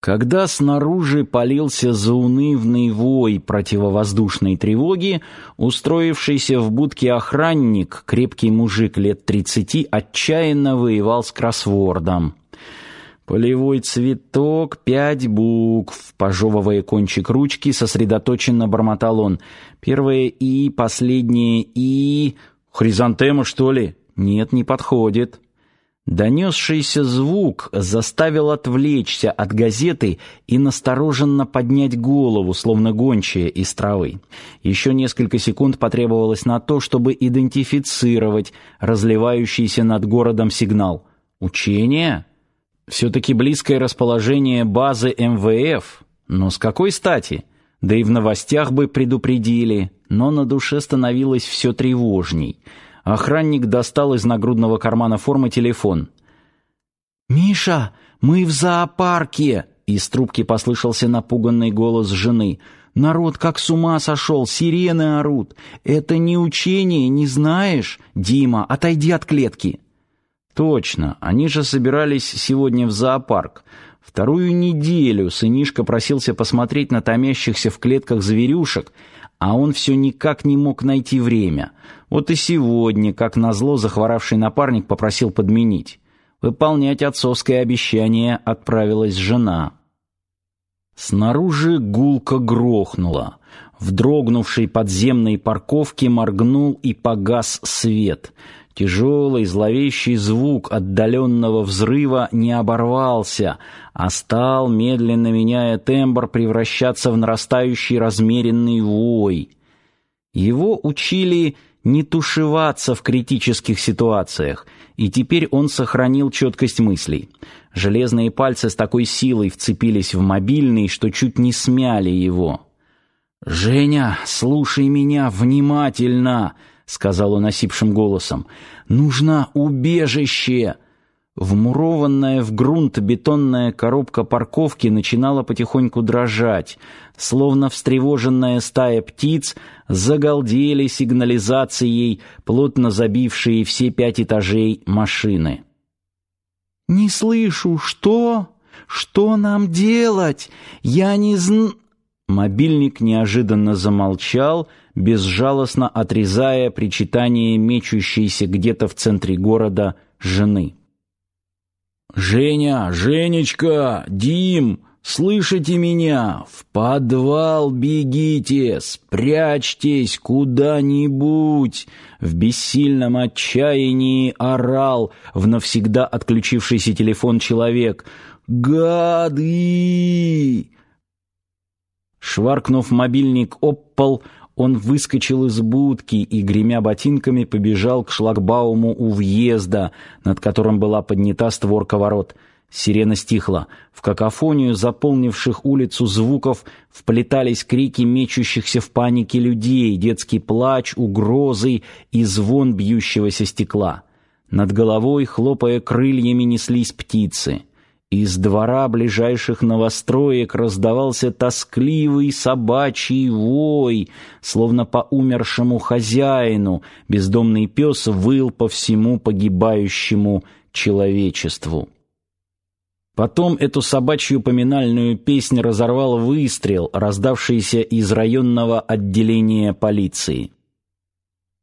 Когда снаружи полился заунывный вой противовоздушной тревоги, устроившийся в будке охранник, крепкий мужик лет тридцати, отчаянно воевал с кроссвордом. Полевой цветок, пять букв, пожевывая кончик ручки, сосредоточенно бормотал он. Первое «и», последнее «и». Хризантема, что ли? Нет, не подходит. Донесшийся звук заставил отвлечься от газеты и настороженно поднять голову, словно гончая из травы. Еще несколько секунд потребовалось на то, чтобы идентифицировать разливающийся над городом сигнал. Учение? Все-таки близкое расположение базы МВФ. Но с какой стати? Да и в новостях бы предупредили. Но на душе становилось все тревожней. Охранник достал из нагрудного кармана формы телефон. «Миша, мы в зоопарке!» Из трубки послышался напуганный голос жены. «Народ как с ума сошел, сирены орут. Это не учение, не знаешь? Дима, отойди от клетки!» «Точно, они же собирались сегодня в зоопарк. Вторую неделю сынишка просился посмотреть на томящихся в клетках зверюшек, а он все никак не мог найти время. Вот и сегодня, как назло, захворавший напарник попросил подменить. Выполнять отцовское обещание отправилась жена. Снаружи гулко грохнуло. В дрогнувшей подземной парковке моргнул и погас свет. Тяжелый зловещий звук отдаленного взрыва не оборвался, а стал, медленно меняя тембр, превращаться в нарастающий размеренный вой. Его учили не тушеваться в критических ситуациях, и теперь он сохранил четкость мыслей. Железные пальцы с такой силой вцепились в мобильный, что чуть не смяли его. «Женя, слушай меня внимательно!» Сказал он осипшим голосом. Нужно убежище. Вмурованная в грунт бетонная коробка парковки начинала потихоньку дрожать, словно встревоженная стая птиц загалдели сигнализацией, плотно забившие все пять этажей машины. Не слышу, что? Что нам делать? Я не зн Мобильник неожиданно замолчал, безжалостно отрезая причитание мечущейся где-то в центре города жены. «Женя! Женечка! Дим! Слышите меня? В подвал бегите! Спрячьтесь куда-нибудь!» В бессильном отчаянии орал в навсегда отключившийся телефон человек. «Гады!» Шваркнув мобильник об пол, он выскочил из будки и, гремя ботинками, побежал к шлагбауму у въезда, над которым была поднята створка ворот. Сирена стихла. В какофонию заполнивших улицу звуков вплетались крики мечущихся в панике людей, детский плач, угрозы и звон бьющегося стекла. Над головой, хлопая крыльями, неслись птицы. Из двора ближайших новостроек раздавался тоскливый собачий вой, словно по умершему хозяину бездомный пес выл по всему погибающему человечеству. Потом эту собачью поминальную песнь разорвал выстрел, раздавшийся из районного отделения полиции.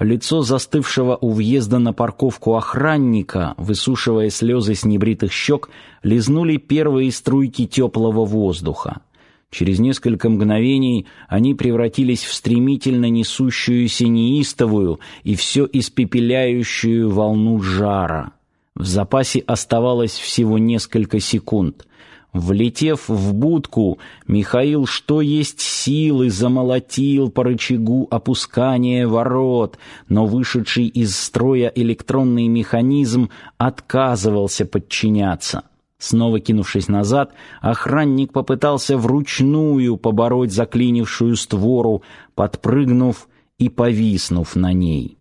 Лицо застывшего у въезда на парковку охранника, высушивая слезы с небритых щек, лизнули первые струйки теплого воздуха. Через несколько мгновений они превратились в стремительно несущуюся неистовую и все испепеляющую волну жара. В запасе оставалось всего несколько секунд. Влетев в будку, Михаил что есть силы замолотил по рычагу опускания ворот, но вышедший из строя электронный механизм отказывался подчиняться. Снова кинувшись назад, охранник попытался вручную побороть заклинившую створу, подпрыгнув и повиснув на ней.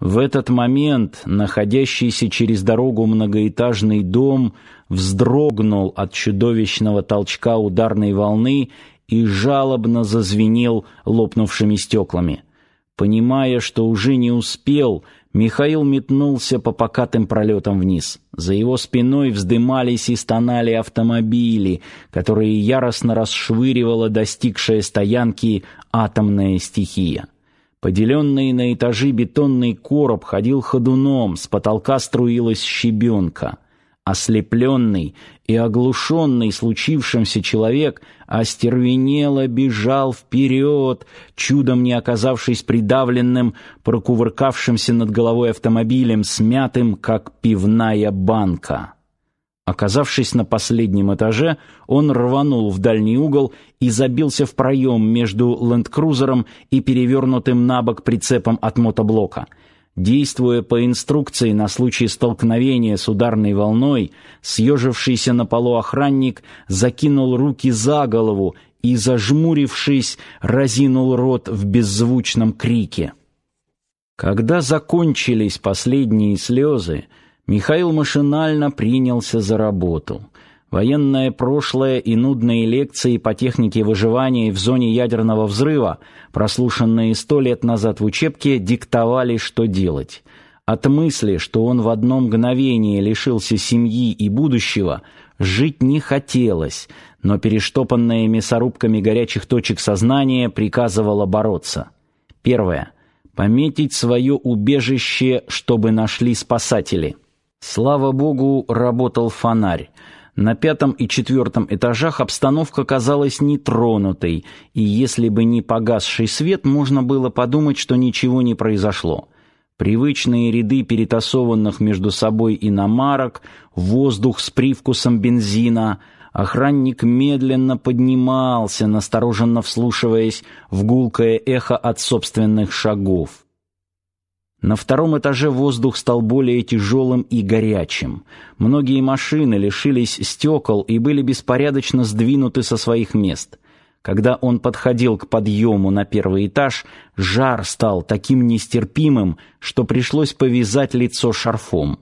В этот момент находящийся через дорогу многоэтажный дом вздрогнул от чудовищного толчка ударной волны и жалобно зазвенел лопнувшими стеклами. Понимая, что уже не успел, Михаил метнулся по покатым пролетам вниз. За его спиной вздымались и стонали автомобили, которые яростно расшвыривала достигшая стоянки атомная стихия. Поделенный на этажи бетонный короб ходил ходуном, с потолка струилась щебенка. Ослепленный и оглушенный случившимся человек остервенело бежал вперед, чудом не оказавшись придавленным, прокувыркавшимся над головой автомобилем, смятым, как пивная банка. Оказавшись на последнем этаже, он рванул в дальний угол и забился в проем между ленд-крузером и перевернутым на бок прицепом от мотоблока. Действуя по инструкции на случай столкновения с ударной волной, съежившийся на полу охранник закинул руки за голову и, зажмурившись, разинул рот в беззвучном крике. Когда закончились последние слезы, Михаил машинально принялся за работу. Военное прошлое и нудные лекции по технике выживания в зоне ядерного взрыва, прослушанные сто лет назад в учебке, диктовали, что делать. От мысли, что он в одно мгновение лишился семьи и будущего, жить не хотелось, но перештопанное мясорубками горячих точек сознания приказывало бороться. Первое. Пометить свое убежище, чтобы нашли спасатели. Слава богу, работал фонарь. На пятом и четвертом этажах обстановка казалась нетронутой, и если бы не погасший свет, можно было подумать, что ничего не произошло. Привычные ряды перетасованных между собой иномарок, воздух с привкусом бензина. Охранник медленно поднимался, настороженно вслушиваясь в гулкое эхо от собственных шагов. На втором этаже воздух стал более тяжелым и горячим. Многие машины лишились стекол и были беспорядочно сдвинуты со своих мест. Когда он подходил к подъему на первый этаж, жар стал таким нестерпимым, что пришлось повязать лицо шарфом.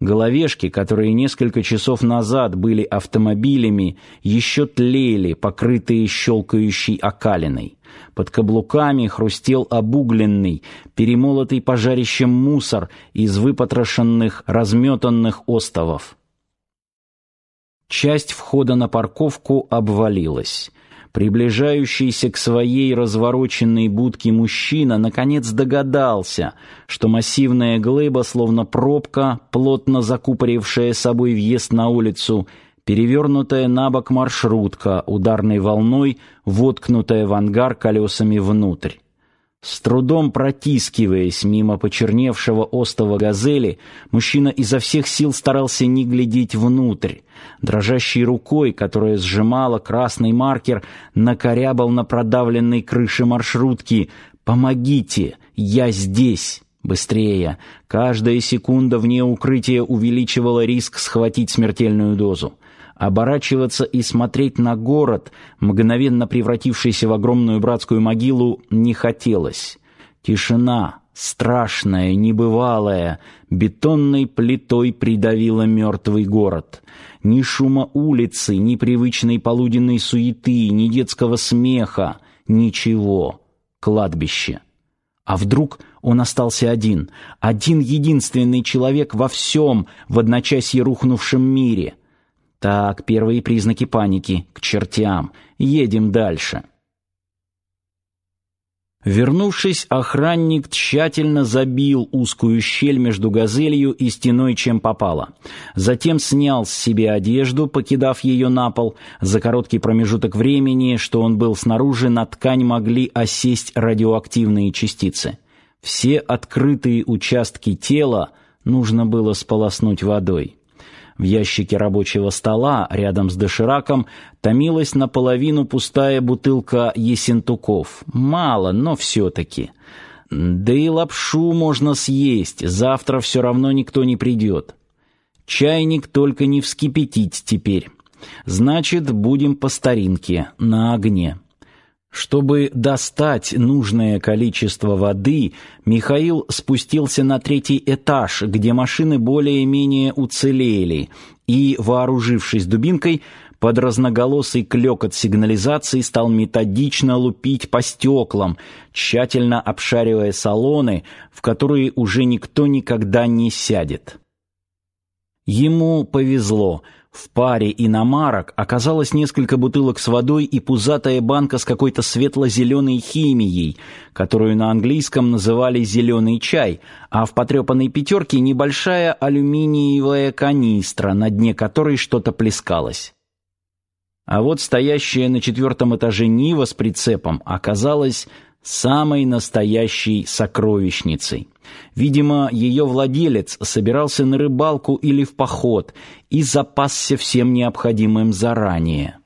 Головешки, которые несколько часов назад были автомобилями, еще тлели, покрытые щелкающей окалиной. Под каблуками хрустел обугленный, перемолотый пожарищем мусор из выпотрошенных, разметанных остовов. Часть входа на парковку обвалилась. Приближающийся к своей развороченной будке мужчина наконец догадался, что массивная глыба, словно пробка, плотно закупорившая собой въезд на улицу, перевернутая на бок маршрутка, ударной волной, воткнутая в ангар колесами внутрь. С трудом протискиваясь мимо почерневшего остова газели, мужчина изо всех сил старался не глядеть внутрь. Дрожащей рукой, которая сжимала красный маркер, накорябал на продавленной крыше маршрутки «Помогите! Я здесь!» Быстрее! Каждая секунда вне укрытия увеличивала риск схватить смертельную дозу. Оборачиваться и смотреть на город, мгновенно превратившийся в огромную братскую могилу, не хотелось. Тишина, страшная, небывалая, бетонной плитой придавила мертвый город. Ни шума улицы, ни привычной полуденной суеты, ни детского смеха, ничего. Кладбище. А вдруг он остался один, один единственный человек во всем в одночасье рухнувшем мире — так, первые признаки паники. К чертям. Едем дальше. Вернувшись, охранник тщательно забил узкую щель между газелью и стеной, чем попало. Затем снял с себя одежду, покидав ее на пол. За короткий промежуток времени, что он был снаружи, на ткань могли осесть радиоактивные частицы. Все открытые участки тела нужно было сполоснуть водой. В ящике рабочего стола рядом с дошираком томилась наполовину пустая бутылка Ессентуков. Мало, но все-таки. Да и лапшу можно съесть, завтра все равно никто не придет. Чайник только не вскипятить теперь. Значит, будем по старинке, на огне. Чтобы достать нужное количество воды, Михаил спустился на третий этаж, где машины более-менее уцелели, и, вооружившись дубинкой, под разноголосый клёкот сигнализации стал методично лупить по стеклам, тщательно обшаривая салоны, в которые уже никто никогда не сядет. Ему повезло. В паре иномарок оказалось несколько бутылок с водой и пузатая банка с какой-то светло-зеленой химией, которую на английском называли «зеленый чай», а в потрепанной пятерке небольшая алюминиевая канистра, на дне которой что-то плескалось. А вот стоящая на четвертом этаже Нива с прицепом оказалась самой настоящей сокровищницей. Видимо, ее владелец собирался на рыбалку или в поход и запасся всем необходимым заранее.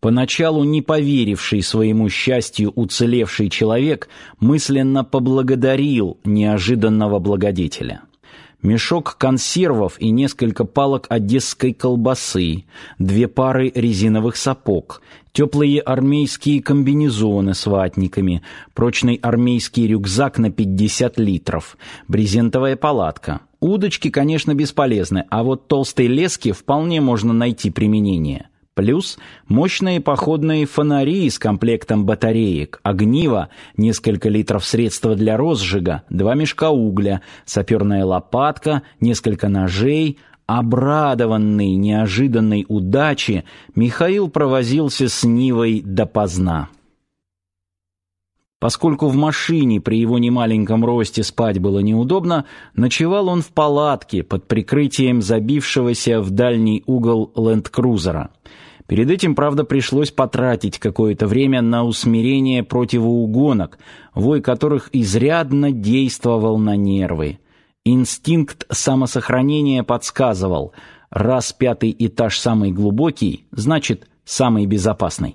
Поначалу не поверивший своему счастью уцелевший человек мысленно поблагодарил неожиданного благодетеля мешок консервов и несколько палок одесской колбасы, две пары резиновых сапог, теплые армейские комбинезоны с ватниками, прочный армейский рюкзак на 50 литров, брезентовая палатка. Удочки, конечно, бесполезны, а вот толстой лески вполне можно найти применение. Плюс мощные походные фонари с комплектом батареек, огниво, несколько литров средства для розжига, два мешка угля, саперная лопатка, несколько ножей. Обрадованный неожиданной удачи, Михаил провозился с Нивой допоздна. Поскольку в машине при его немаленьком росте спать было неудобно, ночевал он в палатке под прикрытием забившегося в дальний угол ленд-крузера. Перед этим, правда, пришлось потратить какое-то время на усмирение противоугонок, вой которых изрядно действовал на нервы. Инстинкт самосохранения подсказывал: раз пятый этаж самый глубокий, значит, самый безопасный.